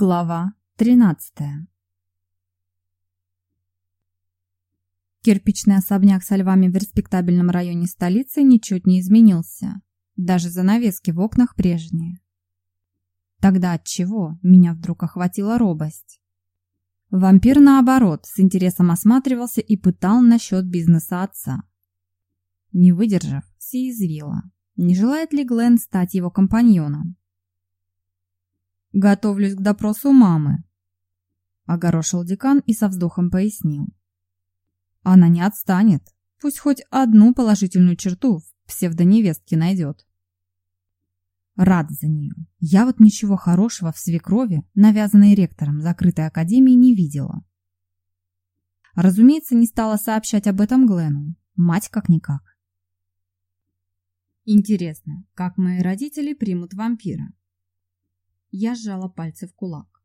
Глава 13 Кирпичный особняк со львами в респектабельном районе столицы ничуть не изменился. Даже занавески в окнах прежние. Тогда от чего меня вдруг охватила робость? Вампир, наоборот, с интересом осматривался и пытал насчет бизнеса отца. Не выдержав, съязвила. Не желает ли Глен стать его компаньоном? Готовлюсь к допросу мамы. Огорошил декан и со вздохом пояснил. Она не отстанет. Пусть хоть одну положительную черту в псевдоневестке найдет. Рад за нее. Я вот ничего хорошего в свекрови, навязанной ректором закрытой академии, не видела. Разумеется, не стала сообщать об этом Глену. Мать как-никак. Интересно, как мои родители примут вампира? Я сжала пальцы в кулак.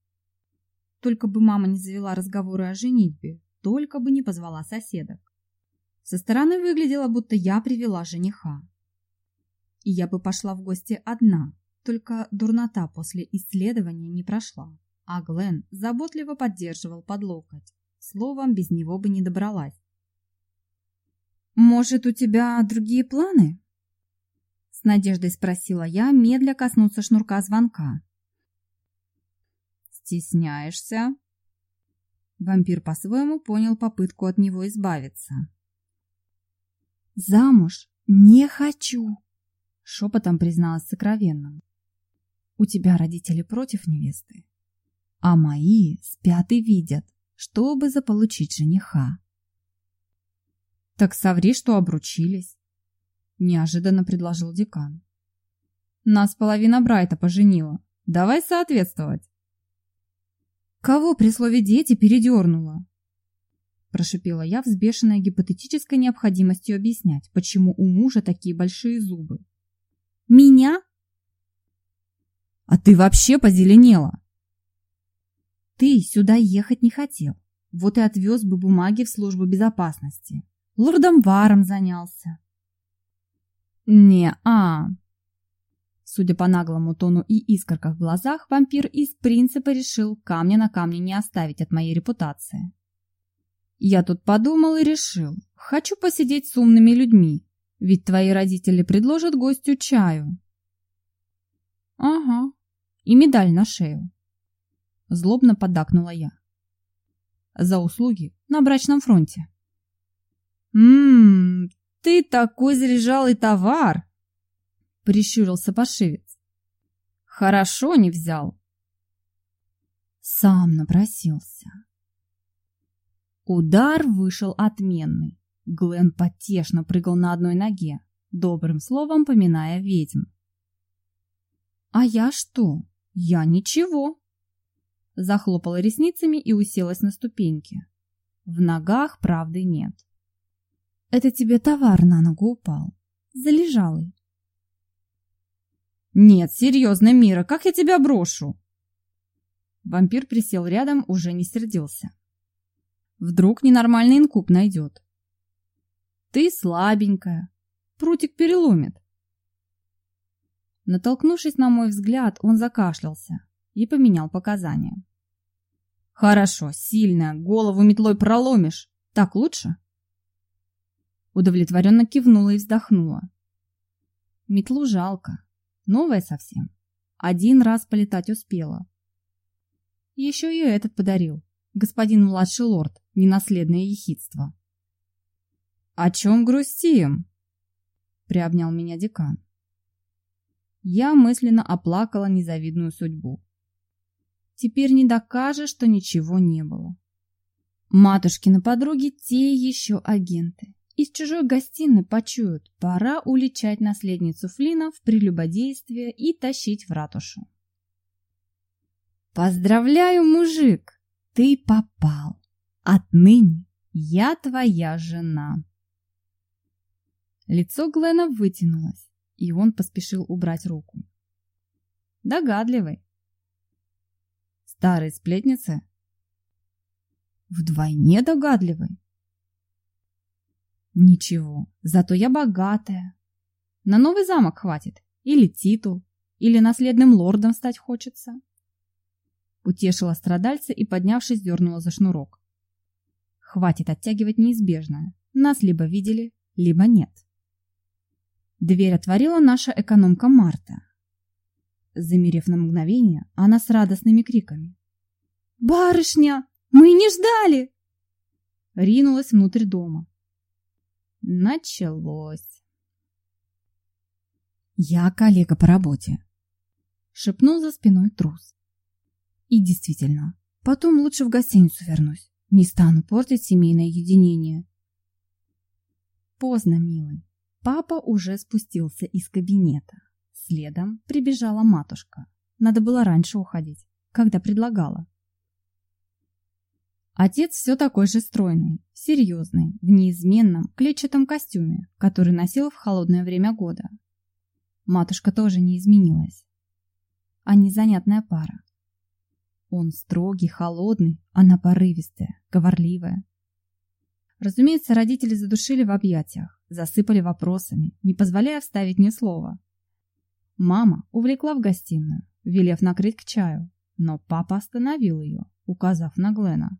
Только бы мама не завела разговоры о женитьбе, только бы не позвала соседок. Со стороны выглядело, будто я привела жениха. И я бы пошла в гости одна, только дурнота после исследования не прошла, а Глен заботливо поддерживал под локоть. Словом, без него бы не добралась. «Может, у тебя другие планы?» С надеждой спросила я, медля коснуться шнурка звонка. «Стесняешься?» Вампир по-своему понял попытку от него избавиться. «Замуж не хочу!» Шепотом призналась сокровенным. «У тебя родители против невесты, а мои спят и видят, чтобы заполучить жениха». «Так соври, что обручились», — неожиданно предложил декан. «Нас половина Брайта поженила. Давай соответствовать». Кого при слове «дети» передернуло? Прошипела я, взбешенная гипотетической необходимостью объяснять, почему у мужа такие большие зубы. «Меня?» «А ты вообще позеленела!» «Ты сюда ехать не хотел, вот и отвез бы бумаги в службу безопасности. Лордом Варом занялся». «Не-а», Судя по наглому тону и искорках в глазах, вампир из принципа решил камня на камне не оставить от моей репутации. Я тут подумал и решил. Хочу посидеть с умными людьми, ведь твои родители предложат гостю чаю. Ага, и медаль на шею. Злобно поддакнула я. За услуги на брачном фронте. Ммм, ты такой заряжалый товар, Прищурился пошивец. Хорошо не взял. Сам напросился. Удар вышел отменный. Глен потешно прыгал на одной ноге, добрым словом поминая ведьм. «А я что? Я ничего!» Захлопала ресницами и уселась на ступеньки. В ногах правды нет. «Это тебе товар на ногу упал. Залежалый. «Нет, серьезно, Мира, как я тебя брошу?» Вампир присел рядом, уже не сердился. Вдруг ненормальный инкуб найдет. «Ты слабенькая, прутик переломит». Натолкнувшись на мой взгляд, он закашлялся и поменял показания. «Хорошо, сильная, голову метлой проломишь. Так лучше?» Удовлетворенно кивнула и вздохнула. Метлу жалко. Новая совсем. Один раз полетать успела. Еще и этот подарил. Господин младший лорд, ненаследное ехидство. «О чем грустим?» — приобнял меня декан. Я мысленно оплакала незавидную судьбу. Теперь не докажешь, что ничего не было. Матушкины подруги те еще агенты. Из чужой гостиной почуют, пора уличать наследницу Флина в прелюбодействие и тащить в ратушу. «Поздравляю, мужик! Ты попал! Отныне я твоя жена!» Лицо Глена вытянулось, и он поспешил убрать руку. «Догадливый!» «Старые сплетницы?» «Вдвойне догадливый!» Ничего, зато я богатая. На новый замок хватит. Или титул, или наследным лордом стать хочется. Утешила страдальца и, поднявшись, дернула за шнурок. Хватит оттягивать неизбежное. Нас либо видели, либо нет. Дверь отворила наша экономка Марта. Замерев на мгновение, она с радостными криками. «Барышня! Мы не ждали!» Ринулась внутрь дома. Началось. «Я коллега по работе», — шепнул за спиной трус. И действительно, потом лучше в гостиницу вернусь. Не стану портить семейное единение. Поздно, милый. Папа уже спустился из кабинета. Следом прибежала матушка. Надо было раньше уходить, когда предлагала. Отец все такой же стройный, серьезный, в неизменном клетчатом костюме, который носил в холодное время года. Матушка тоже не изменилась. Они занятная пара. Он строгий, холодный, она порывистая, говорливая. Разумеется, родители задушили в объятиях, засыпали вопросами, не позволяя вставить ни слова. Мама увлекла в гостиную, велев накрыть к чаю, но папа остановил ее, указав на Глена.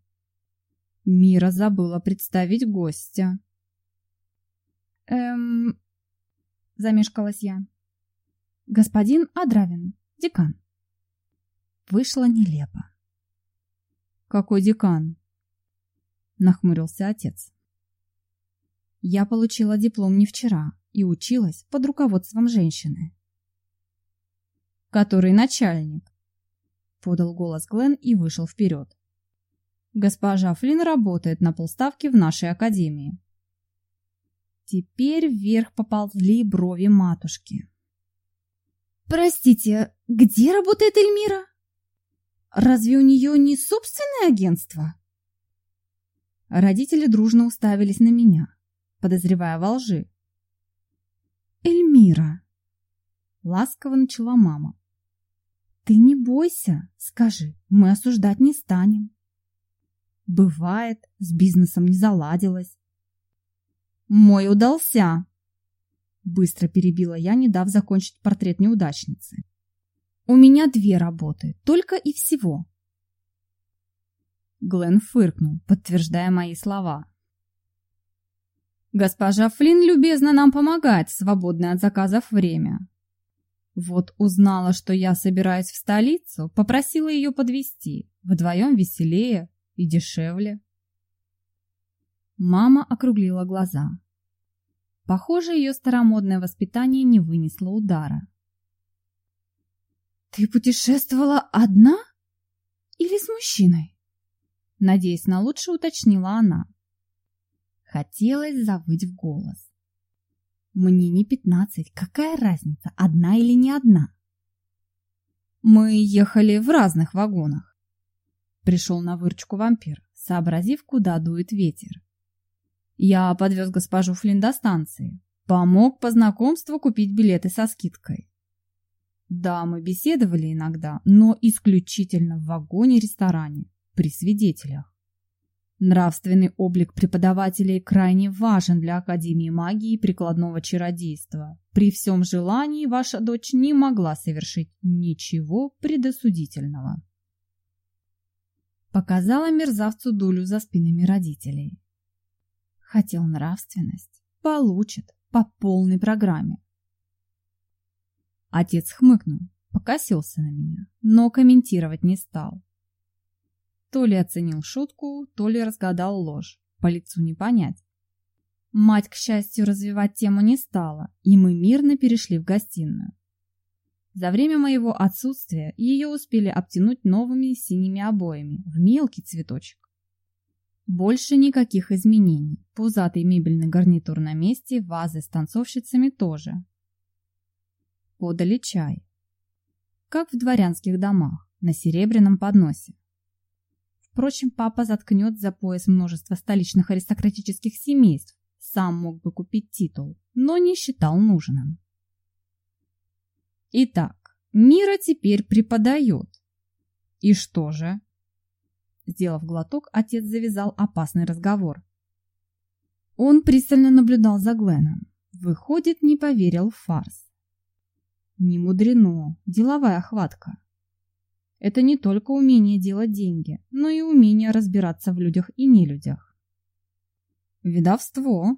Мира забыла представить гостя. «Эм...» — замешкалась я. «Господин Адравин, декан». Вышло нелепо. «Какой декан?» — нахмурился отец. «Я получила диплом не вчера и училась под руководством женщины». «Который начальник?» — подал голос Глен и вышел вперед. «Госпожа Флинн работает на полставки в нашей академии». Теперь вверх поползли брови матушки. «Простите, где работает Эльмира?» Разве у нее не собственное агентство? Родители дружно уставились на меня, подозревая во лжи. «Эльмира!» — ласково начала мама. «Ты не бойся, скажи, мы осуждать не станем. Бывает, с бизнесом не заладилось». «Мой удался!» Быстро перебила я, не дав закончить портрет неудачницы. У меня две работы, только и всего. Глен фыркнул, подтверждая мои слова. Госпожа Флинн любезно нам помогает в свободное от заказов время. Вот узнала, что я собираюсь в столицу, попросила ее подвести. Вдвоем веселее и дешевле. Мама округлила глаза. Похоже, ее старомодное воспитание не вынесло удара. «Ты путешествовала одна? Или с мужчиной?» Надеясь на лучшее, уточнила она. Хотелось завыть в голос. «Мне не пятнадцать, какая разница, одна или не одна?» «Мы ехали в разных вагонах», — пришел на выручку вампир, сообразив, куда дует ветер. «Я подвез госпожу Флинн до станции, помог по знакомству купить билеты со скидкой. Да, мы беседовали иногда, но исключительно в вагоне-ресторане, при свидетелях. Нравственный облик преподавателей крайне важен для Академии магии и прикладного чародейства. При всем желании ваша дочь не могла совершить ничего предосудительного. Показала мерзавцу дулю за спинами родителей. Хотел нравственность. Получит по полной программе. Отец хмыкнул, покосился на меня, но комментировать не стал. То ли оценил шутку, то ли разгадал ложь. По лицу не понять. Мать, к счастью, развивать тему не стала, и мы мирно перешли в гостиную. За время моего отсутствия ее успели обтянуть новыми синими обоями в мелкий цветочек. Больше никаких изменений. Пузатый мебельный гарнитур на месте, вазы с танцовщицами тоже подали чай. Как в дворянских домах, на серебряном подносе. Впрочем, папа заткнет за пояс множество столичных аристократических семейств, сам мог бы купить титул, но не считал нужным. Итак, Мира теперь преподает. И что же? Сделав глоток, отец завязал опасный разговор. Он пристально наблюдал за Гленом. Выходит, не поверил в фарс. Не мудрено, деловая охватка. это не только умение делать деньги, но и умение разбираться в людях и нелюдях. Ведовство.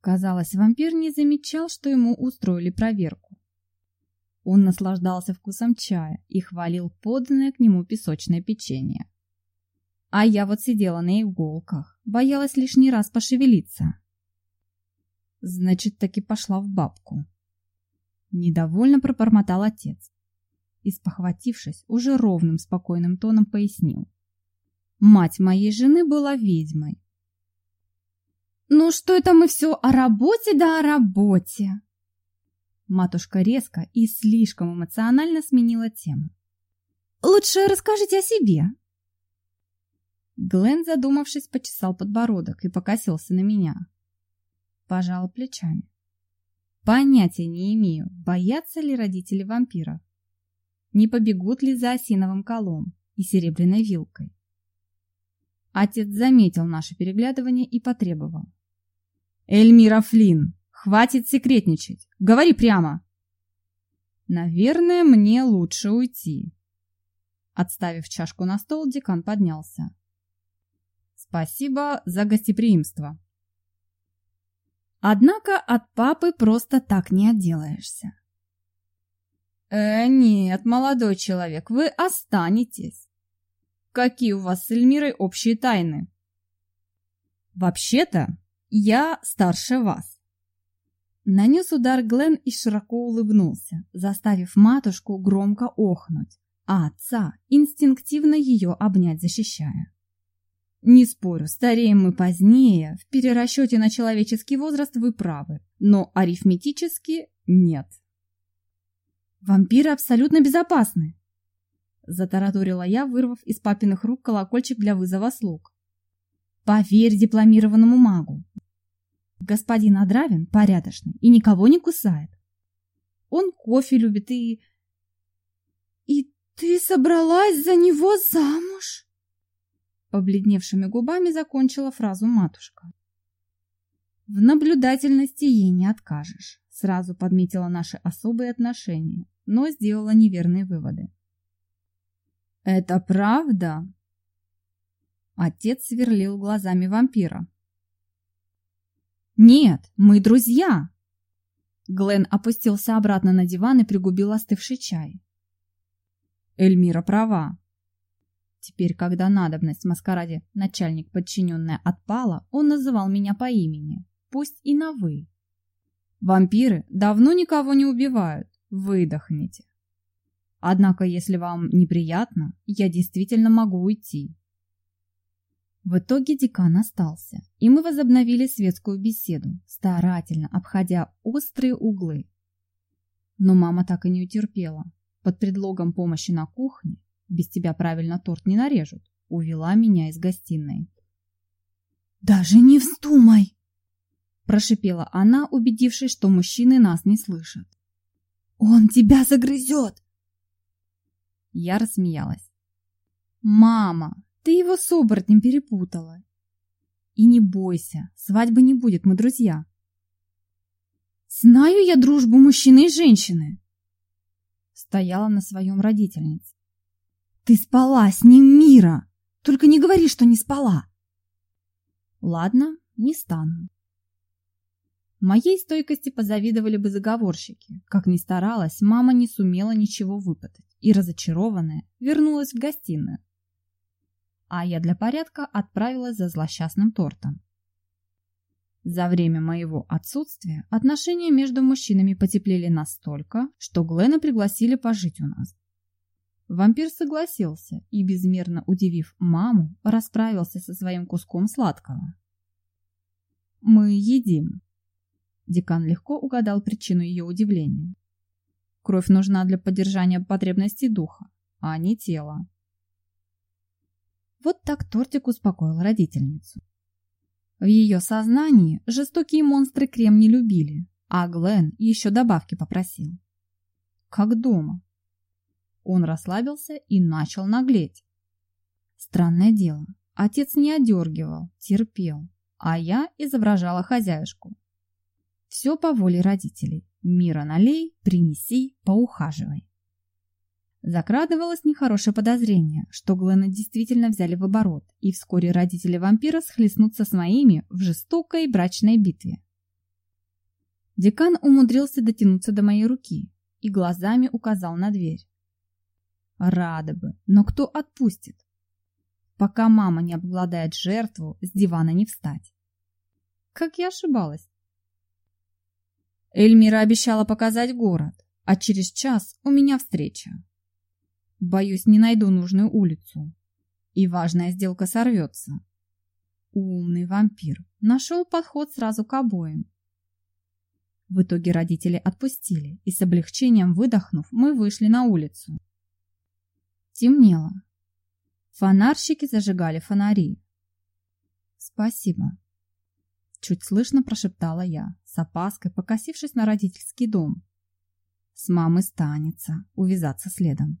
Казалось, вампир не замечал, что ему устроили проверку. Он наслаждался вкусом чая и хвалил поданное к нему песочное печенье. А я вот сидела на иголках, боялась лишний раз пошевелиться. Значит, таки пошла в бабку. Недовольно пробормотал отец. И, спохватившись, уже ровным, спокойным тоном пояснил. Мать моей жены была ведьмой. «Ну что это мы все о работе да о работе?» Матушка резко и слишком эмоционально сменила тему. «Лучше расскажите о себе». Глен, задумавшись, почесал подбородок и покосился на меня. Пожал плечами. Понятия не имею, боятся ли родители вампиров. Не побегут ли за осиновым колом и серебряной вилкой. Отец заметил наше переглядывание и потребовал. «Эльмира Флинн, хватит секретничать, говори прямо!» «Наверное, мне лучше уйти». Отставив чашку на стол, декан поднялся. Спасибо за гостеприимство. Однако от папы просто так не отделаешься. Э, нет, молодой человек, вы останетесь. Какие у вас с Эльмирой общие тайны? Вообще-то, я старше вас. Нанес удар Глен и широко улыбнулся, заставив матушку громко охнуть, а отца инстинктивно ее обнять, защищая. Не спорю, стареем мы позднее, в перерасчете на человеческий возраст вы правы, но арифметически нет. Вампиры абсолютно безопасны, затараторила я, вырвав из папиных рук колокольчик для вызова слуг. Поверь дипломированному магу. Господин Адравин порядочный и никого не кусает. Он кофе любит и... И ты собралась за него замуж? Побледневшими губами закончила фразу матушка. В наблюдательности ей не откажешь. Сразу подметила наши особые отношения, но сделала неверные выводы. «Это правда?» Отец сверлил глазами вампира. «Нет, мы друзья!» Глен опустился обратно на диван и пригубил остывший чай. Эльмира права. Теперь, когда надобность в маскараде начальник подчиненная отпала, он называл меня по имени, пусть и на «вы». Вампиры давно никого не убивают, выдохните. Однако, если вам неприятно, я действительно могу уйти. В итоге декан остался, и мы возобновили светскую беседу, старательно обходя острые углы. Но мама так и не утерпела. Под предлогом помощи на кухне без тебя правильно торт не нарежут, увела меня из гостиной. «Даже не вздумай!» Прошипела она, убедившись, что мужчины нас не слышат. «Он тебя загрызет!» Я рассмеялась. «Мама, ты его с оборотнем перепутала!» «И не бойся, свадьбы не будет, мы друзья!» «Знаю я дружбу мужчины и женщины!» Стояла на своем родительнице. Ты спала с ним, Мира! Только не говори, что не спала!» «Ладно, не стану». Моей стойкости позавидовали бы заговорщики. Как ни старалась, мама не сумела ничего выпытать и, разочарованная, вернулась в гостиную. А я для порядка отправилась за злосчастным тортом. За время моего отсутствия отношения между мужчинами потеплели настолько, что Глена пригласили пожить у нас. Вампир согласился и, безмерно удивив маму, расправился со своим куском сладкого. «Мы едим». Декан легко угадал причину ее удивления. Кровь нужна для поддержания потребностей духа, а не тела. Вот так тортик успокоил родительницу. В ее сознании жестокие монстры крем не любили, а Глен еще добавки попросил. Как дома. Он расслабился и начал наглеть. Странное дело, отец не одергивал, терпел, а я изображала хозяюшку. Все по воле родителей. Мира налей, принеси, поухаживай. Закрадывалось нехорошее подозрение, что Глена действительно взяли в оборот, и вскоре родители вампира схлестнутся с моими в жестокой брачной битве. Декан умудрился дотянуться до моей руки и глазами указал на дверь. Рада бы, но кто отпустит? Пока мама не обгладает жертву, с дивана не встать. Как я ошибалась. Эльмира обещала показать город, а через час у меня встреча. Боюсь, не найду нужную улицу. И важная сделка сорвется. Умный вампир нашел подход сразу к обоим. В итоге родители отпустили, и с облегчением выдохнув, мы вышли на улицу. Темнело. Фонарщики зажигали фонари. «Спасибо», — чуть слышно прошептала я, с опаской покосившись на родительский дом. С мамы станется увязаться следом.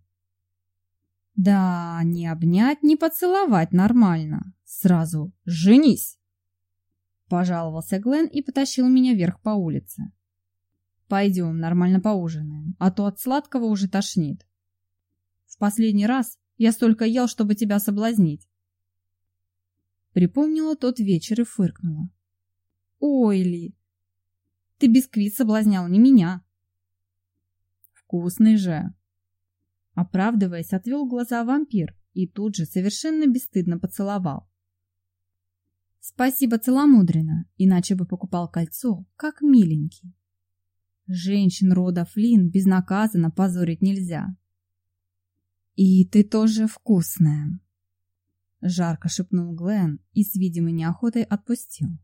Да, не обнять, не поцеловать нормально. Сразу «женись!» Пожаловался Глен и потащил меня вверх по улице. Пойдем, нормально поужинаем, а то от сладкого уже тошнит. В последний раз я столько ел, чтобы тебя соблазнить. Припомнила тот вечер и фыркнула. Ой, Ли, ты бисквит соблазнял, не меня. Вкусный же. Оправдываясь, отвел глаза вампир и тут же совершенно бесстыдно поцеловал. Спасибо целомудренно, иначе бы покупал кольцо, как миленький. Женщин рода Флин безнаказанно позорить нельзя. И ты тоже вкусная. Жарко шепнул Глен и с видимой неохотой отпустил.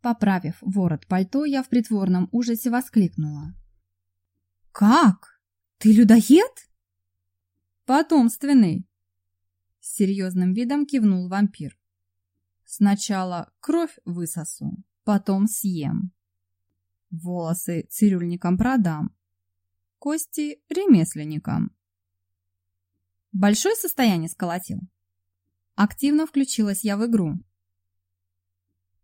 Поправив ворот пальто, я в притворном ужасе воскликнула. «Как? Ты людоед?» «Потомственный!» С серьезным видом кивнул вампир. «Сначала кровь высосу, потом съем. Волосы цирюльникам продам, кости ремесленникам. Большое состояние сколотил. Активно включилась я в игру.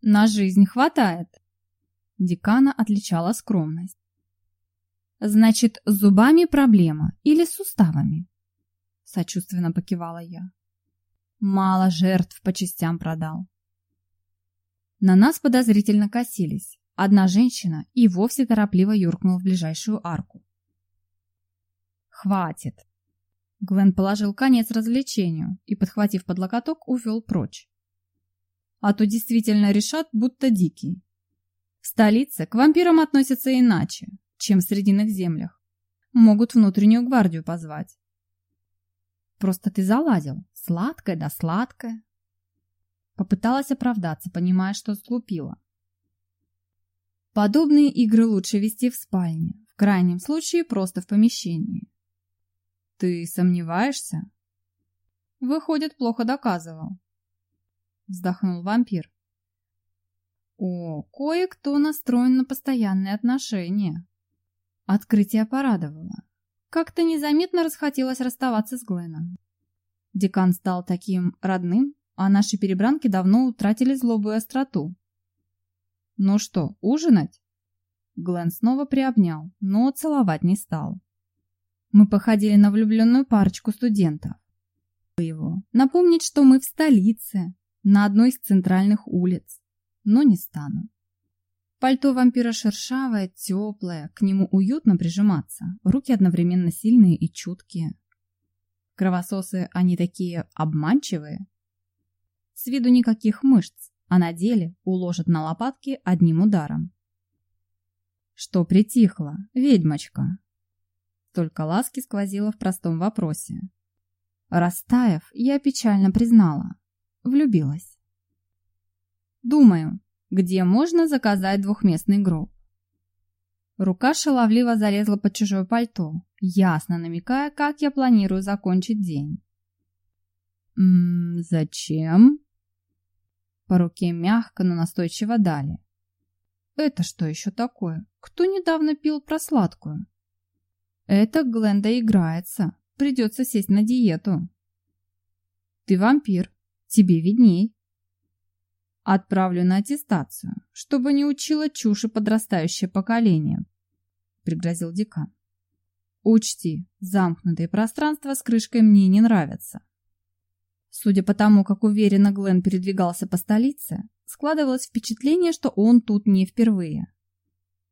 На жизнь хватает. Декана отличала скромность. Значит, с зубами проблема или с суставами? Сочувственно покивала я. Мало жертв по частям продал. На нас подозрительно косились. Одна женщина и вовсе торопливо юркнула в ближайшую арку. «Хватит!» Гвен положил конец развлечению и, подхватив под локоток, увел прочь а то действительно решат, будто дикий. В столице к вампирам относятся иначе, чем в Срединных землях. Могут внутреннюю гвардию позвать. Просто ты заладил. Сладкое да сладкое. Попыталась оправдаться, понимая, что сглупила. Подобные игры лучше вести в спальне, в крайнем случае просто в помещении. Ты сомневаешься? Выходит, плохо доказывал вздохнул вампир. О, кое-кто настроен на постоянные отношения. Открытие порадовало. Как-то незаметно расхотелось расставаться с Гленом. Декан стал таким родным, а наши перебранки давно утратили злобу и остроту. «Ну что, ужинать?» Глен снова приобнял, но целовать не стал. Мы походили на влюбленную парочку студентов. Его напомнить, что мы в столице, на одной из центральных улиц, но не стану. Пальто вампира шершавое, теплое, к нему уютно прижиматься, руки одновременно сильные и чуткие. Кровососы они такие обманчивые. С виду никаких мышц, а на деле уложат на лопатки одним ударом. Что притихло, ведьмочка? Только ласки сквозило в простом вопросе. Растаяв, я печально признала. Влюбилась. Думаю, где можно заказать двухместный гроб. Рука шаловливо залезла под чужое пальто, ясно намекая, как я планирую закончить день. «Ммм, зачем?» По руке мягко, но настойчиво дали. «Это что еще такое? Кто недавно пил просладкую?» «Это Гленда играется. Придется сесть на диету». «Ты вампир. Тебе видней. Отправлю на аттестацию, чтобы не учила чуши подрастающее поколение, пригрозил декан. Учти, замкнутые пространства с крышкой мне не нравятся. Судя по тому, как уверенно Глен передвигался по столице, складывалось впечатление, что он тут не впервые.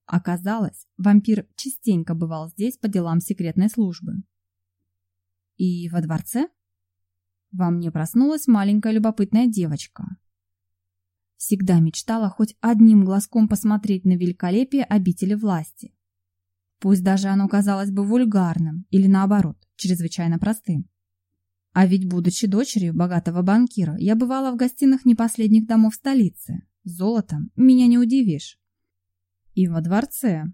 Оказалось, вампир частенько бывал здесь по делам секретной службы. И во дворце? Во мне проснулась маленькая любопытная девочка. Всегда мечтала хоть одним глазком посмотреть на великолепие обители власти. Пусть даже оно казалось бы вульгарным или наоборот, чрезвычайно простым. А ведь, будучи дочерью богатого банкира, я бывала в гостиных не последних домов столицы. Золотом меня не удивишь. И во дворце.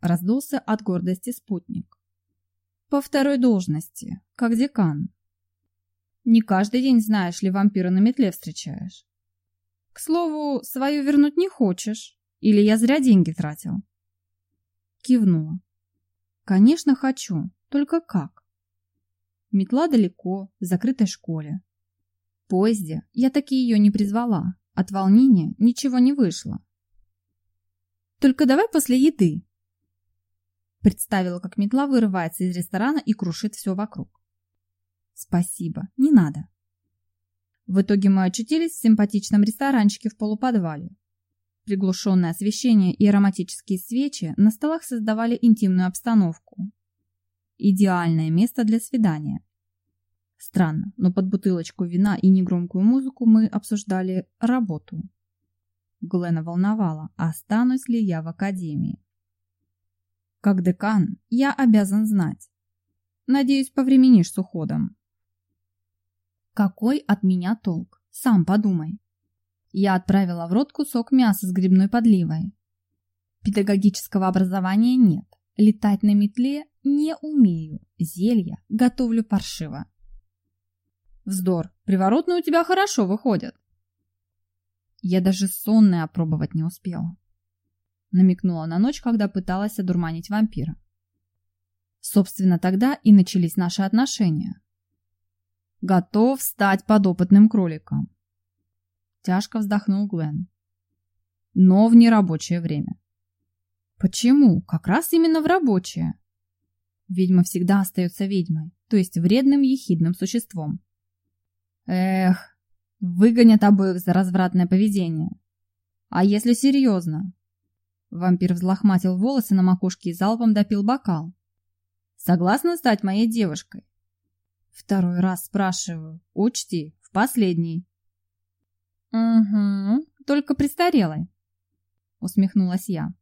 Раздулся от гордости спутник. По второй должности, как декан. Не каждый день, знаешь ли, вампира на метле встречаешь. Слову, свою вернуть не хочешь? Или я зря деньги тратил? Кивнула. Конечно, хочу. Только как? Метла далеко, в закрытой школе. В поезде я таки ее не призвала. От волнения ничего не вышло. Только давай после еды. Представила, как метла вырывается из ресторана и крушит все вокруг. Спасибо, не надо. В итоге мы очутились в симпатичном ресторанчике в полуподвале. Приглушенное освещение и ароматические свечи на столах создавали интимную обстановку. Идеальное место для свидания. Странно, но под бутылочку вина и негромкую музыку мы обсуждали работу. Глена волновала, останусь ли я в академии. Как декан, я обязан знать. Надеюсь, повременишь с уходом. Какой от меня толк? Сам подумай. Я отправила в рот кусок мяса с грибной подливой. Педагогического образования нет. Летать на метле не умею. Зелья готовлю паршиво. Вздор, приворотные у тебя хорошо выходят. Я даже сонное опробовать не успела. Намекнула на ночь, когда пыталась одурманить вампира. Собственно, тогда и начались наши отношения. Готов стать подопытным кроликом. Тяжко вздохнул Глен. Но в нерабочее время. Почему? Как раз именно в рабочее. Ведьма всегда остается ведьмой, то есть вредным ехидным существом. Эх, выгонят обоих за развратное поведение. А если серьезно? Вампир взлохматил волосы на макушке и залпом допил бокал. Согласна стать моей девушкой? Второй раз спрашиваю. Учти, в последний. «Угу, только престарелой», — усмехнулась я.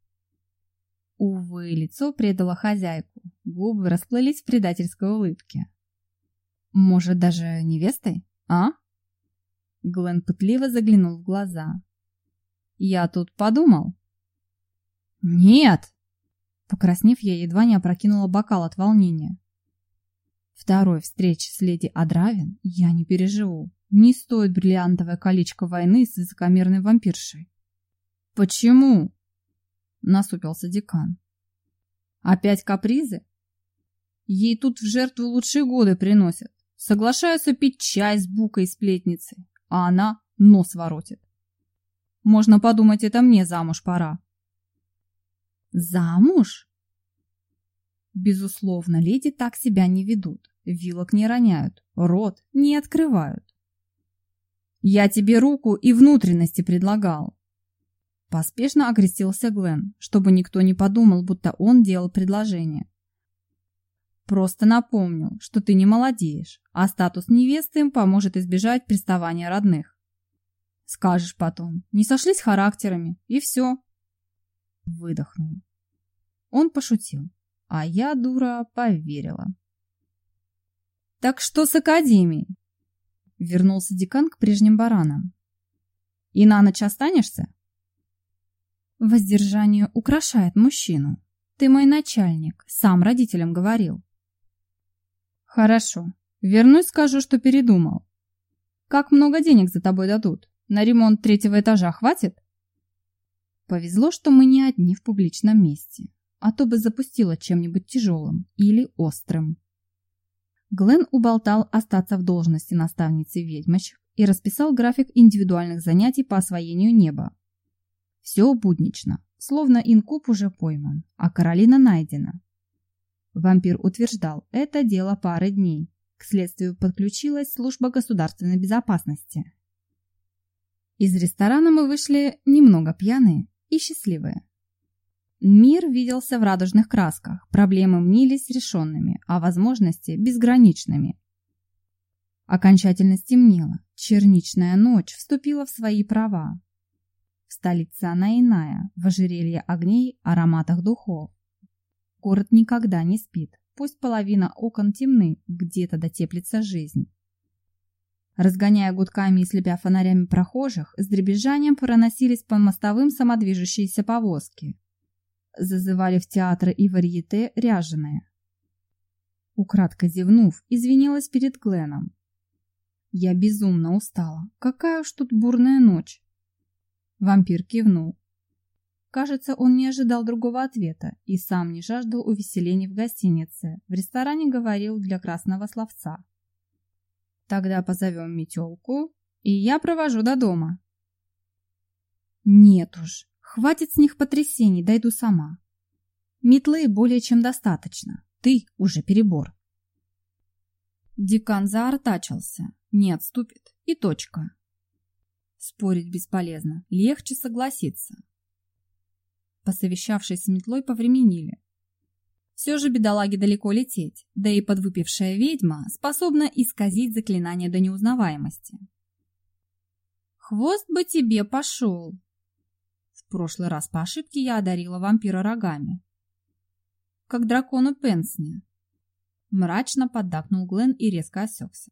Увы, лицо предало хозяйку, губы расплылись в предательской улыбке. «Может, даже невестой, а?» Глен пытливо заглянул в глаза. «Я тут подумал». «Нет!» Покраснев, я едва не опрокинула бокал от волнения. Второй встречи с леди Адравин я не переживу. Не стоит бриллиантовое колечко войны с высокомерной вампиршей. Почему? Насупился декан. Опять капризы? Ей тут в жертву лучшие годы приносят. Соглашаются пить чай с букой и сплетницей, а она нос воротит. Можно подумать, это мне замуж пора. Замуж? Безусловно, леди так себя не ведут, вилок не роняют, рот не открывают. Я тебе руку и внутренности предлагал. Поспешно окрестился Глен, чтобы никто не подумал, будто он делал предложение. Просто напомнил, что ты не молодеешь, а статус невесты им поможет избежать приставания родных. Скажешь потом, не сошлись характерами, и все. Выдохнул. Он пошутил, а я, дура, поверила. Так что с академией? Вернулся декан к прежним баранам. «И на ночь останешься?» Воздержание украшает мужчину. Ты мой начальник, сам родителям говорил. Хорошо. Вернусь, скажу, что передумал. Как много денег за тобой дадут? На ремонт третьего этажа хватит? Повезло, что мы не одни в публичном месте, а то бы запустила чем-нибудь тяжелым или острым. Глен уболтал остаться в должности наставницы ведьмочек и расписал график индивидуальных занятий по освоению неба. Все буднично, словно инкуб уже пойман, а Каролина найдена. Вампир утверждал, это дело пары дней. К следствию подключилась служба государственной безопасности. Из ресторана мы вышли немного пьяные и счастливые. Мир виделся в радужных красках, проблемы мнились решенными, а возможности безграничными. Окончательно стемнело, черничная ночь вступила в свои права. В столице она иная, в ожерелье огней, ароматах духов. Город никогда не спит, пусть половина окон темны, где-то дотеплится жизнь. Разгоняя гудками и слепя фонарями прохожих, с дребезжанием проносились по мостовым самодвижущиеся повозки зазывали в театры и варьете ряженые. Украдко зевнув, извинилась перед Гленом. Я безумно устала. Какая уж тут бурная ночь. Вампир кивнул. Кажется, он не ожидал другого ответа и сам не жаждал увеселений в гостинице. В ресторане говорил для красного словца. Тогда позовем метелку, и я провожу до дома. Нет уж, Хватит с них потрясений, дойду сама. Метлы более чем достаточно. Ты уже перебор. Декан заортачился. Не отступит. И точка. Спорить бесполезно. Легче согласиться. Посовещавшись с метлой, повременили. Все же бедолаге далеко лететь, да и подвыпившая ведьма способна исказить заклинание до неузнаваемости. «Хвост бы тебе пошел!» Прошлый раз по ошибке я одарила вампира рогами. Как дракону Пенсне. Мрачно поддакнул Глен и резко осекся.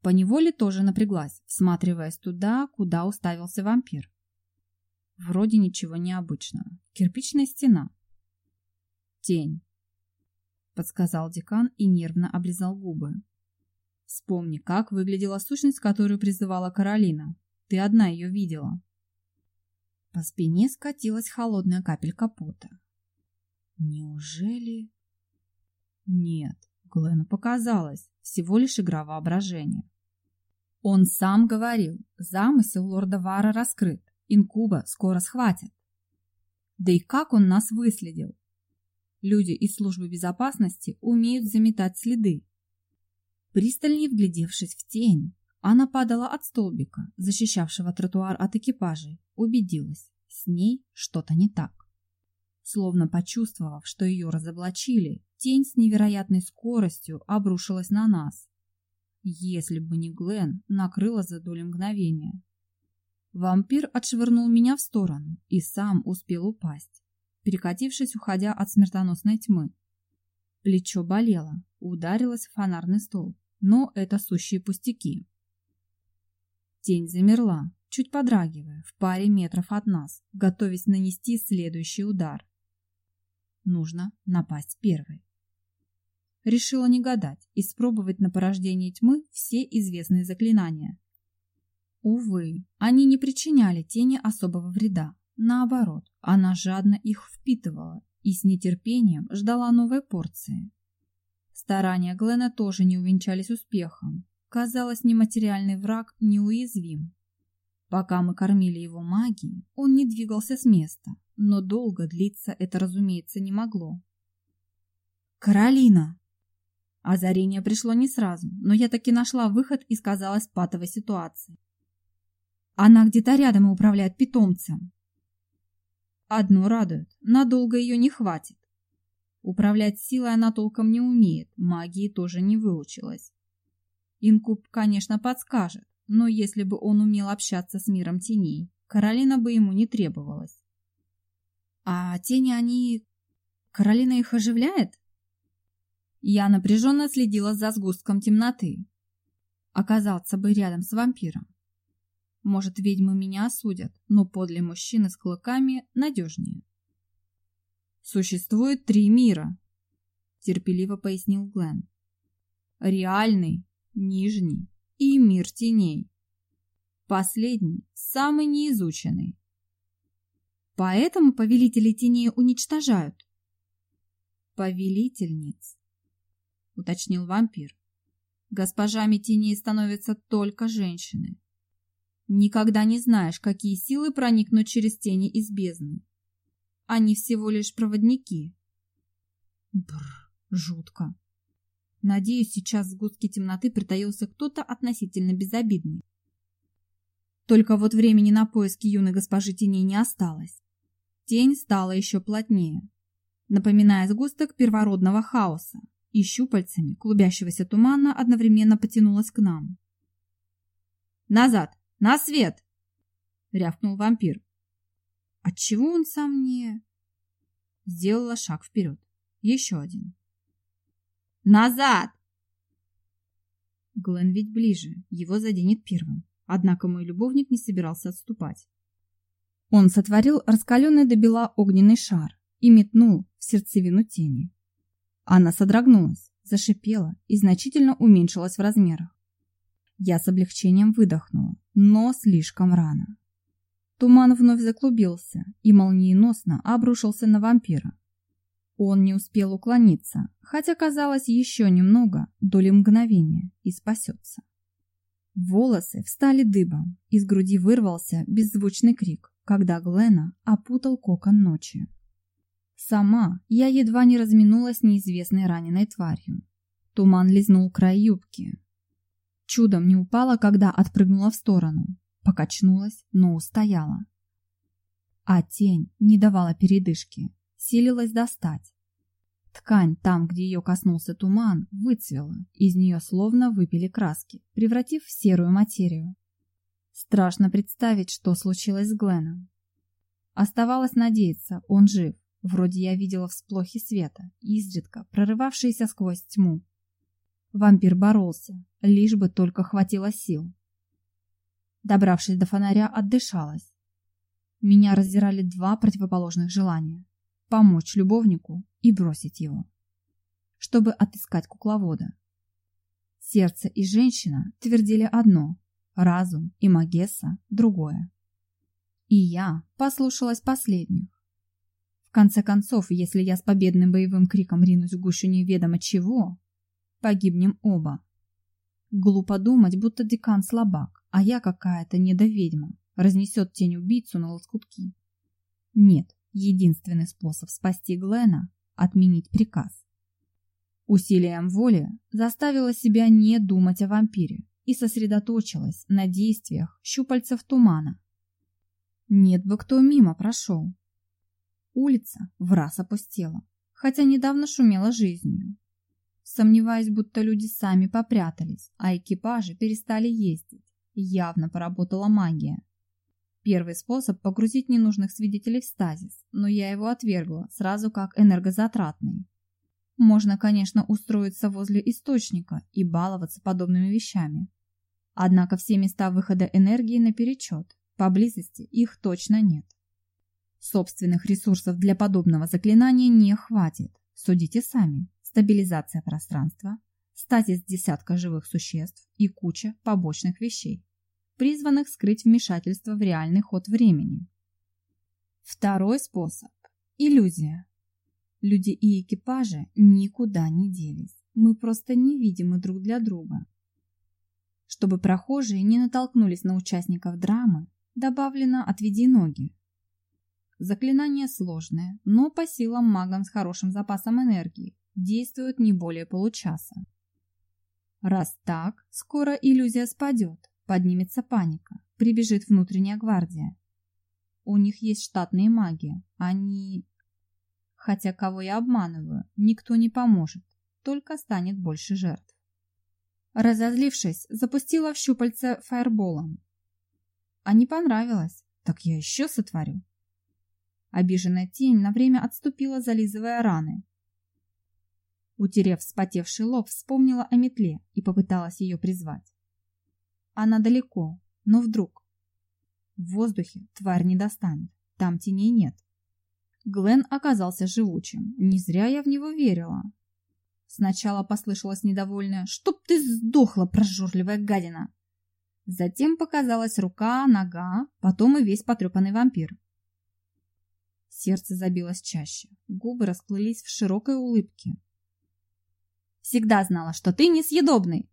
Поневоле тоже напряглась, всматриваясь туда, куда уставился вампир. Вроде ничего необычного. Кирпичная стена. Тень. Подсказал декан и нервно облизал губы. Вспомни, как выглядела сущность, которую призывала Каролина. Ты одна ее видела. По спине скатилась холодная капелька пота. Неужели... Нет, Глену показалось, всего лишь игра воображения. Он сам говорил, замысел лорда Вара раскрыт, инкуба скоро схватят. Да и как он нас выследил? Люди из службы безопасности умеют заметать следы. Пристальнее вглядевшись в тень, она падала от столбика, защищавшего тротуар от экипажей, убедилась, с ней что-то не так. Словно почувствовав, что ее разоблачили, тень с невероятной скоростью обрушилась на нас. Если бы не Глен, накрыла за долю мгновения. Вампир отшвырнул меня в сторону и сам успел упасть, перекатившись, уходя от смертоносной тьмы. Плечо болело, ударилось в фонарный стол, но это сущие пустяки. Тень замерла, чуть подрагивая, в паре метров от нас, готовясь нанести следующий удар. Нужно напасть первой. Решила не гадать, и испробовать на порождение тьмы все известные заклинания. Увы, они не причиняли тени особого вреда. Наоборот, она жадно их впитывала и с нетерпением ждала новой порции. Старания Глена тоже не увенчались успехом. Казалось, нематериальный враг неуязвим. Пока мы кормили его магией, он не двигался с места, но долго длиться это, разумеется, не могло. «Каролина!» Озарение пришло не сразу, но я таки нашла выход из, казалось, патовой ситуации. Она где-то рядом и управляет питомцем. Одно радует, надолго ее не хватит. Управлять силой она толком не умеет, магии тоже не выучилась. Инкуб, конечно, подскажет, но если бы он умел общаться с миром теней, Каролина бы ему не требовалась. А тени они... Каролина их оживляет? Я напряженно следила за сгустком темноты. Оказаться бы рядом с вампиром. Может, ведьмы меня осудят, но подле мужчины с клыками надежнее. Существует три мира, терпеливо пояснил Глен. Реальный, нижний и мир теней. Последний самый неизученный. Поэтому повелители теней уничтожают. Повелительниц, уточнил вампир. Госпожами теней становятся только женщины. Никогда не знаешь, какие силы проникнут через тени из бездны. Они всего лишь проводники. Бррр, Жутко. Надеюсь, сейчас в сгустке темноты притаился кто-то относительно безобидный. Только вот времени на поиски юной госпожи теней не осталось. Тень стала еще плотнее, напоминая сгусток первородного хаоса, и щупальцами клубящегося тумана одновременно потянулась к нам. «Назад! На свет!» — рявкнул вампир. «Отчего он сам не...» Сделала шаг вперед. Еще один. «Назад!» Глен ведь ближе, его заденет первым. Однако мой любовник не собирался отступать. Он сотворил раскаленный до бела огненный шар и метнул в сердцевину тени. Она содрогнулась, зашипела и значительно уменьшилась в размерах. Я с облегчением выдохнула, но слишком рано. Туман вновь заклубился и молниеносно обрушился на вампира. Он не успел уклониться, хотя казалось еще немного, доли мгновения, и спасется. Волосы встали дыбом, из груди вырвался беззвучный крик, когда Глена опутал кокон ночи. Сама я едва не разминулась неизвестной раненой тварью. Туман лизнул край юбки. Чудом не упала, когда отпрыгнула в сторону. Покачнулась, но устояла. А тень не давала передышки, силилась достать. Ткань там, где ее коснулся туман, выцвела, из нее словно выпили краски, превратив в серую материю. Страшно представить, что случилось с Гленом. Оставалось надеяться, он жив. Вроде я видела всплохи света, изредка прорывавшиеся сквозь тьму. Вампир боролся, лишь бы только хватило сил. Добравшись до фонаря, отдышалась. Меня раздирали два противоположных желания – помочь любовнику и бросить его, чтобы отыскать кукловода. Сердце и женщина твердили одно, разум и Магесса – другое. И я послушалась последних. В конце концов, если я с победным боевым криком ринусь в гущу неведомо чего, погибнем оба. Глупо думать, будто декан слабак, а я какая-то недоведьма, разнесет тень убийцу на лоскутки. Нет, единственный способ спасти Глена отменить приказ. Усилием воли заставила себя не думать о вампире и сосредоточилась на действиях щупальцев тумана. Нет бы кто мимо прошел. Улица в раз опустела, хотя недавно шумела жизнью. Сомневаюсь, будто люди сами попрятались, а экипажи перестали ездить. Явно поработала магия. Первый способ – погрузить ненужных свидетелей в стазис, но я его отвергла, сразу как энергозатратный. Можно, конечно, устроиться возле источника и баловаться подобными вещами. Однако все места выхода энергии наперечет, поблизости их точно нет. Собственных ресурсов для подобного заклинания не хватит, судите сами. Стабилизация пространства, статис десятка живых существ и куча побочных вещей призванных скрыть вмешательство в реальный ход времени. Второй способ – иллюзия. Люди и экипажи никуда не делись. Мы просто невидимы друг для друга. Чтобы прохожие не натолкнулись на участников драмы, добавлено «отведи ноги». Заклинание сложное, но по силам магам с хорошим запасом энергии действует не более получаса. Раз так, скоро иллюзия спадет, Поднимется паника, прибежит внутренняя гвардия. У них есть штатные маги, они... Хотя кого я обманываю, никто не поможет, только станет больше жертв. Разозлившись, запустила в щупальце фаерболом. А не понравилось, так я еще сотворю. Обиженная тень на время отступила, зализывая раны. Утерев вспотевший лоб, вспомнила о метле и попыталась ее призвать. Она далеко, но вдруг. В воздухе тварь не достанет, там теней нет. Глен оказался живучим, не зря я в него верила. Сначала послышалось недовольное «Чтоб ты сдохла, прожорливая гадина!» Затем показалась рука, нога, потом и весь потрепанный вампир. Сердце забилось чаще, губы расплылись в широкой улыбке. «Всегда знала, что ты несъедобный!»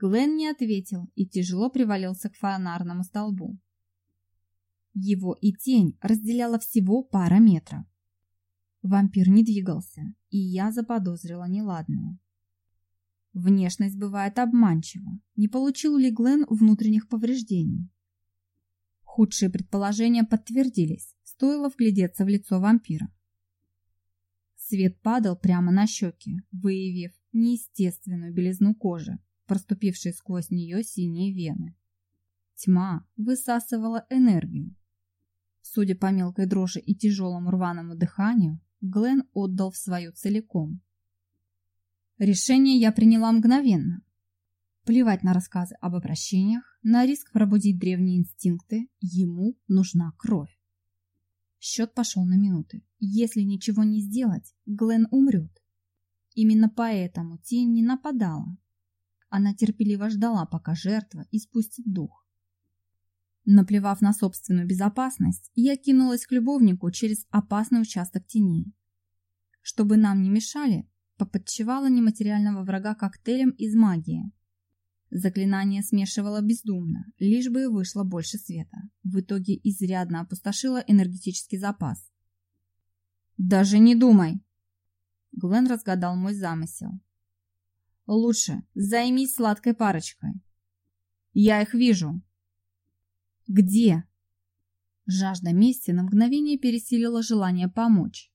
Глен не ответил и тяжело привалился к фонарному столбу. Его и тень разделяла всего пара метров. Вампир не двигался, и я заподозрила неладное. Внешность бывает обманчива. Не получил ли Глен внутренних повреждений? Худшие предположения подтвердились, стоило вглядеться в лицо вампира. Свет падал прямо на щеки, выявив неестественную белизну кожи, проступившей сквозь нее синие вены. Тьма высасывала энергию. Судя по мелкой дрожи и тяжелому рваному дыханию, Глен отдал в свою целиком. Решение я приняла мгновенно. Плевать на рассказы об обращениях, на риск пробудить древние инстинкты, ему нужна кровь. Счет пошел на минуты. Если ничего не сделать, Глен умрет. Именно поэтому тень не нападала. Она терпеливо ждала, пока жертва испустит дух. Наплевав на собственную безопасность, я кинулась к любовнику через опасный участок теней. Чтобы нам не мешали, поподчевала нематериального врага коктейлем из магии. Заклинание смешивало бездумно, лишь бы вышло больше света. В итоге изрядно опустошило энергетический запас. «Даже не думай!» Глен разгадал мой замысел. «Лучше займись сладкой парочкой. Я их вижу, где? Жажда мести на мгновение пересилила желание помочь.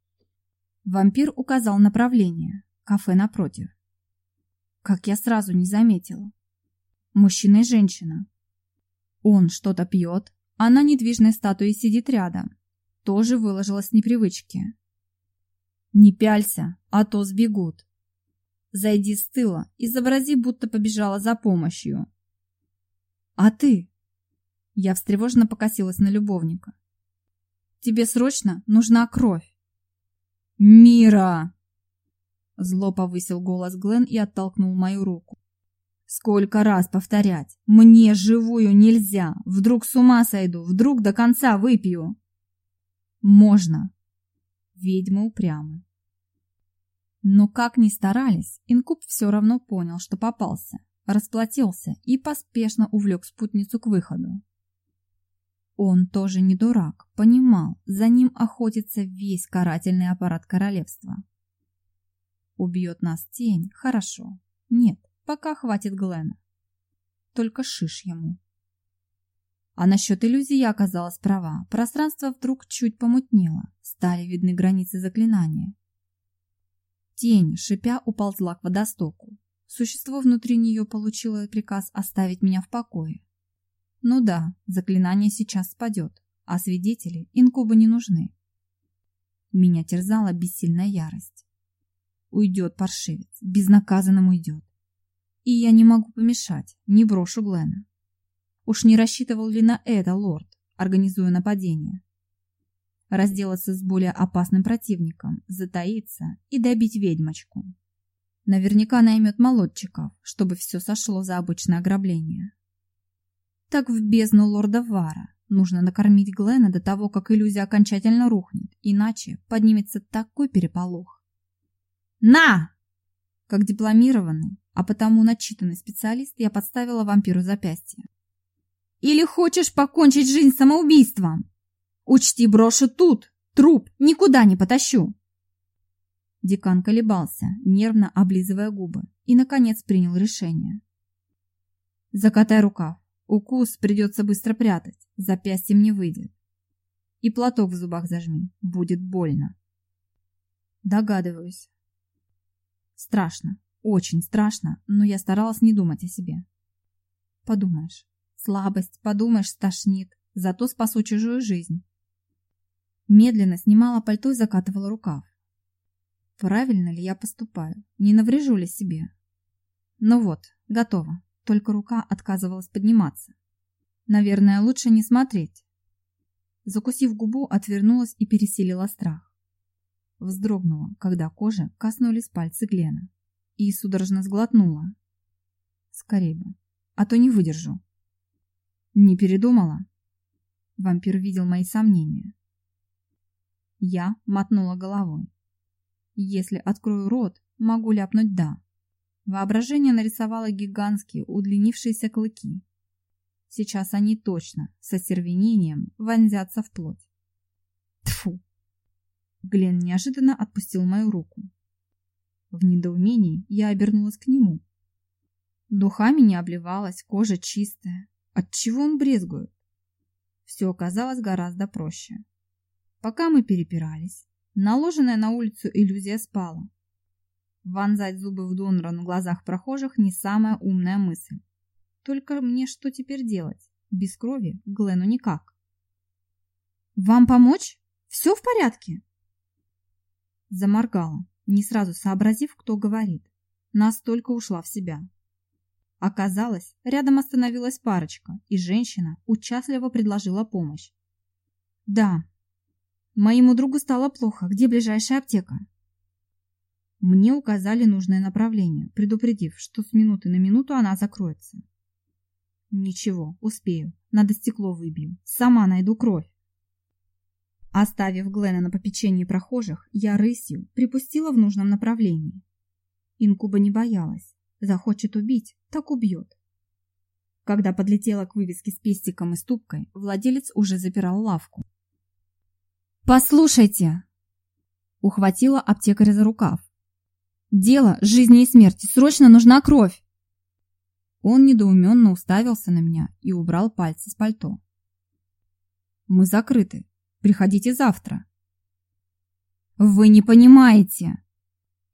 Вампир указал направление. Кафе напротив. Как я сразу не заметила. Мужчина и женщина. Он что-то пьет, она недвижной статуей сидит рядом. Тоже выложилась с непривычки. Не пялься, а то сбегут. Зайди с тыла, изобрази, будто побежала за помощью. А ты? Я встревоженно покосилась на любовника. «Тебе срочно нужна кровь!» «Мира!» Зло повысил голос Глен и оттолкнул мою руку. «Сколько раз повторять? Мне живую нельзя! Вдруг с ума сойду, вдруг до конца выпью!» «Можно!» Ведьмы упрямы. Но как ни старались, Инкуб все равно понял, что попался, расплатился и поспешно увлек спутницу к выходу. Он тоже не дурак, понимал, за ним охотится весь карательный аппарат королевства. Убьет нас тень, хорошо. Нет, пока хватит Глена. Только шиш ему. А насчет иллюзии я оказалась права. Пространство вдруг чуть помутнело. Стали видны границы заклинания. Тень, шипя, уползла к водостоку. Существо внутри нее получило приказ оставить меня в покое. Ну да, заклинание сейчас спадет, а свидетели инкубы не нужны. Меня терзала бессильная ярость. Уйдет паршивец, безнаказанным уйдет. И я не могу помешать, не брошу Глена. Уж не рассчитывал ли на это лорд, организуя нападение? Разделаться с более опасным противником, затаиться и добить ведьмочку. Наверняка наймет молодчиков, чтобы все сошло за обычное ограбление так в бездну лорда Вара. Нужно накормить Глена до того, как иллюзия окончательно рухнет, иначе поднимется такой переполох. «На!» Как дипломированный, а потому начитанный специалист, я подставила вампиру запястье. «Или хочешь покончить жизнь самоубийством? Учти, брошу тут, труп, никуда не потащу!» Декан колебался, нервно облизывая губы, и, наконец, принял решение. «Закатай рукав. Укус придется быстро прятать, запястьем не выйдет. И платок в зубах зажми, будет больно. Догадываюсь. Страшно, очень страшно, но я старалась не думать о себе. Подумаешь, слабость, подумаешь, стошнит, зато спасу чужую жизнь. Медленно снимала пальто и закатывала рукав. Правильно ли я поступаю? Не наврежу ли себе? Ну вот, готово только рука отказывалась подниматься. Наверное, лучше не смотреть. Закусив губу, отвернулась и переселила страх. Вздрогнула, когда кожа коснулись пальцы Глена, и судорожно сглотнула. Скорей бы, а то не выдержу. Не передумала? Вампир видел мои сомнения. Я мотнула головой. Если открою рот, могу ляпнуть «да». Воображение нарисовало гигантские удлинившиеся клыки. Сейчас они точно, со стервенением, вонзятся в плоть. Тфу. Глен неожиданно отпустил мою руку. В недоумении я обернулась к нему. Духами не обливалась, кожа чистая. Отчего он брезгует? Все оказалось гораздо проще. Пока мы перепирались, наложенная на улицу иллюзия спала. Вонзать зубы в донора на глазах прохожих не самая умная мысль. Только мне что теперь делать? Без крови Глену никак. «Вам помочь? Все в порядке?» Заморгала, не сразу сообразив, кто говорит. Настолько ушла в себя. Оказалось, рядом остановилась парочка, и женщина участливо предложила помощь. «Да, моему другу стало плохо. Где ближайшая аптека?» Мне указали нужное направление, предупредив, что с минуты на минуту она закроется. «Ничего, успею. Надо стекло выбью. Сама найду кровь». Оставив Глена на попечении прохожих, я рысью припустила в нужном направлении. Инкуба не боялась. Захочет убить, так убьет. Когда подлетела к вывеске с пестиком и ступкой, владелец уже запирал лавку. «Послушайте!» Ухватила аптекаря за рукав. «Дело жизни и смерти. Срочно нужна кровь!» Он недоуменно уставился на меня и убрал пальцы с пальто. «Мы закрыты. Приходите завтра». «Вы не понимаете!»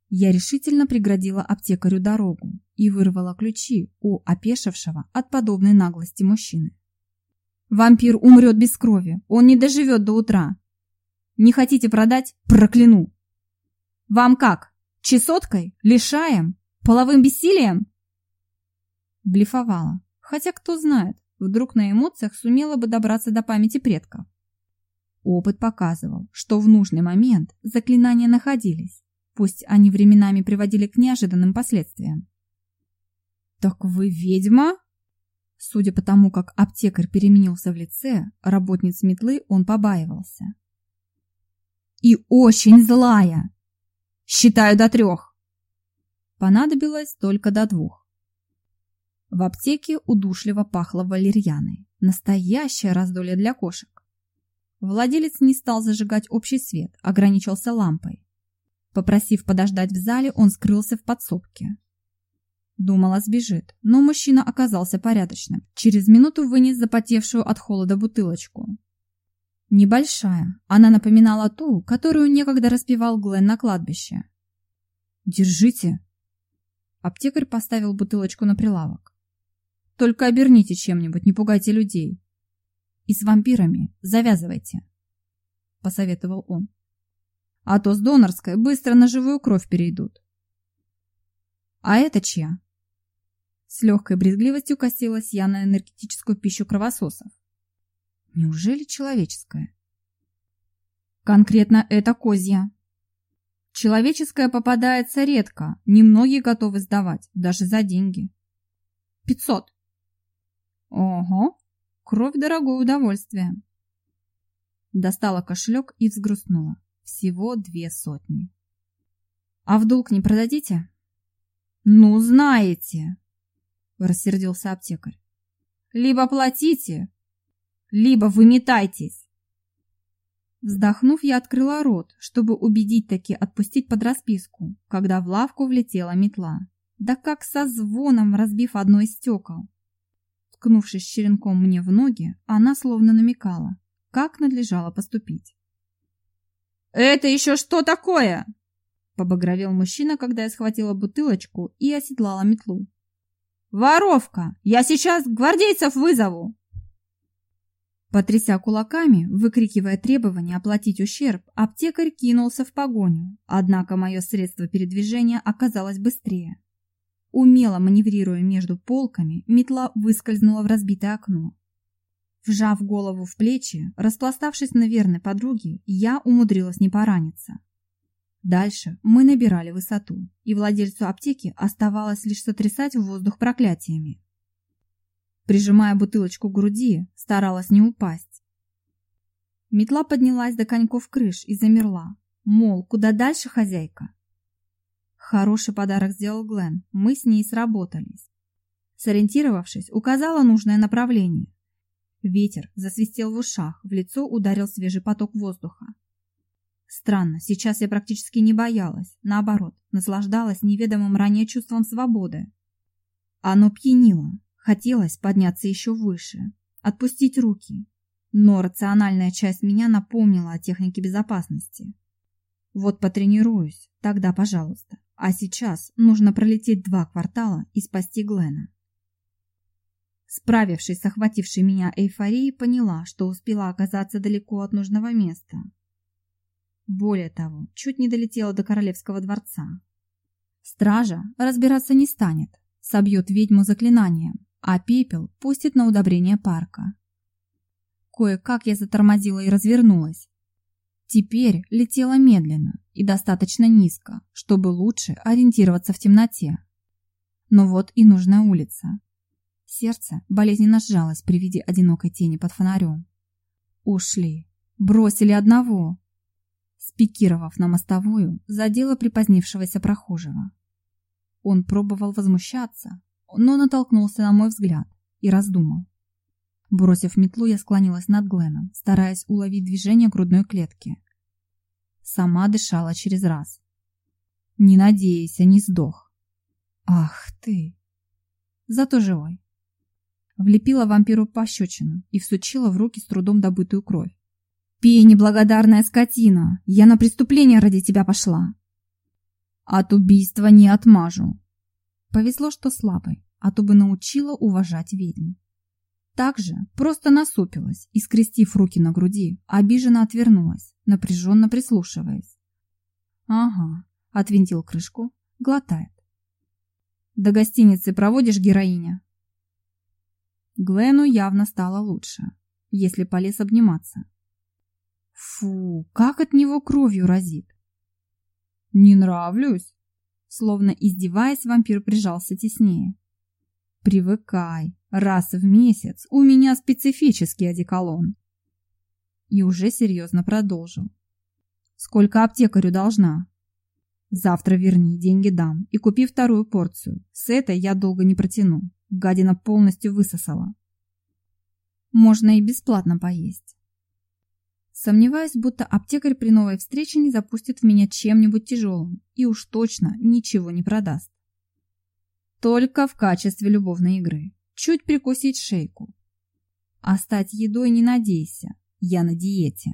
Я решительно преградила аптекарю дорогу и вырвала ключи у опешившего от подобной наглости мужчины. «Вампир умрет без крови, он не доживет до утра. Не хотите продать? Прокляну! Вам как? Чесоткой? Лишаем? Половым бессилием?» Блефовала, хотя кто знает, вдруг на эмоциях сумела бы добраться до памяти предков. Опыт показывал, что в нужный момент заклинания находились, Пусть они временами приводили к неожиданным последствиям. «Так вы ведьма?» Судя по тому, как аптекарь переменился в лице, работниц метлы он побаивался. «И очень злая! Считаю до трех!» Понадобилось только до двух. В аптеке удушливо пахло валерьяной. Настоящее раздолье для кошек. Владелец не стал зажигать общий свет, ограничился лампой. Попросив подождать в зале, он скрылся в подсобке. Думала, сбежит, но мужчина оказался порядочным. Через минуту вынес запотевшую от холода бутылочку. Небольшая, она напоминала ту, которую некогда распевал Глен на кладбище. «Держите!» Аптекарь поставил бутылочку на прилавок. «Только оберните чем-нибудь, не пугайте людей. И с вампирами завязывайте», — посоветовал он а то с донорской быстро на живую кровь перейдут. А это чья? С легкой брезгливостью косилась я на энергетическую пищу кровососов. Неужели человеческая? Конкретно это козья. Человеческая попадается редко, немногие готовы сдавать, даже за деньги. Пятьсот. Ого, кровь дорогое удовольствие. Достала кошелек и взгрустнула. Всего две сотни. А в долг не продадите? Ну, знаете, рассердился аптекарь. Либо платите, либо выметайтесь. Вздохнув, я открыла рот, чтобы убедить таки отпустить под расписку, когда в лавку влетела метла. Да как со звоном разбив одно из стекол. Ткнувшись черенком мне в ноги, она словно намекала, как надлежало поступить. «Это еще что такое?» Побагровел мужчина, когда я схватила бутылочку и оседлала метлу. «Воровка! Я сейчас гвардейцев вызову!» Потряся кулаками, выкрикивая требования оплатить ущерб, аптекарь кинулся в погоню, однако мое средство передвижения оказалось быстрее. Умело маневрируя между полками, метла выскользнула в разбитое окно. Вжав голову в плечи, распластавшись на верной подруге, я умудрилась не пораниться. Дальше мы набирали высоту, и владельцу аптеки оставалось лишь сотрясать воздух проклятиями. Прижимая бутылочку к груди, старалась не упасть. Метла поднялась до коньков крыш и замерла. Мол, куда дальше, хозяйка? Хороший подарок сделал Глен, мы с ней сработались. Сориентировавшись, указала нужное направление. Ветер засвистел в ушах, в лицо ударил свежий поток воздуха. Странно, сейчас я практически не боялась, наоборот, наслаждалась неведомым ранее чувством свободы. Оно пьянило, хотелось подняться еще выше, отпустить руки, но рациональная часть меня напомнила о технике безопасности. Вот потренируюсь, тогда пожалуйста. А сейчас нужно пролететь два квартала и спасти Глена. Справившись с охватившей меня эйфорией, поняла, что успела оказаться далеко от нужного места. Более того, чуть не долетела до королевского дворца. Стража разбираться не станет, собьет ведьму заклинанием, а пепел пустит на удобрение парка. Кое-как я затормозила и развернулась. Теперь летела медленно и достаточно низко, чтобы лучше ориентироваться в темноте. Но вот и нужная улица. Сердце болезненно сжалось при виде одинокой тени под фонарем. Ушли. Бросили одного. Спикировав на мостовую, задела припозднившегося прохожего. Он пробовал возмущаться, но натолкнулся на мой взгляд и раздумал. Бросив метлу, я склонилась над Гленом, стараясь уловить движение грудной клетки. Сама дышала через раз. Не надейся, не сдох. Ах ты! Зато живой влепила вампиру пощечину и всучила в руки с трудом добытую кровь. «Пей, неблагодарная скотина! Я на преступление ради тебя пошла!» «От убийства не отмажу!» Повезло, что слабой, а то бы научила уважать ведьм. Также просто насупилась и, скрестив руки на груди, обиженно отвернулась, напряженно прислушиваясь. «Ага», — отвинтил крышку, глотает. «До гостиницы проводишь, героиня?» Глену явно стало лучше, если полез обниматься. Фу, как от него кровью разит. Не нравлюсь? Словно издеваясь, вампир прижался теснее. Привыкай, раз в месяц у меня специфический одеколон. И уже серьезно продолжил. Сколько аптекарю должна? Завтра верни, деньги дам и купи вторую порцию. С этой я долго не протяну. Гадина полностью высосала. Можно и бесплатно поесть. Сомневаюсь, будто аптекарь при новой встрече не запустит в меня чем-нибудь тяжелым и уж точно ничего не продаст. Только в качестве любовной игры. Чуть прикусить шейку. А стать едой не надейся, я на диете.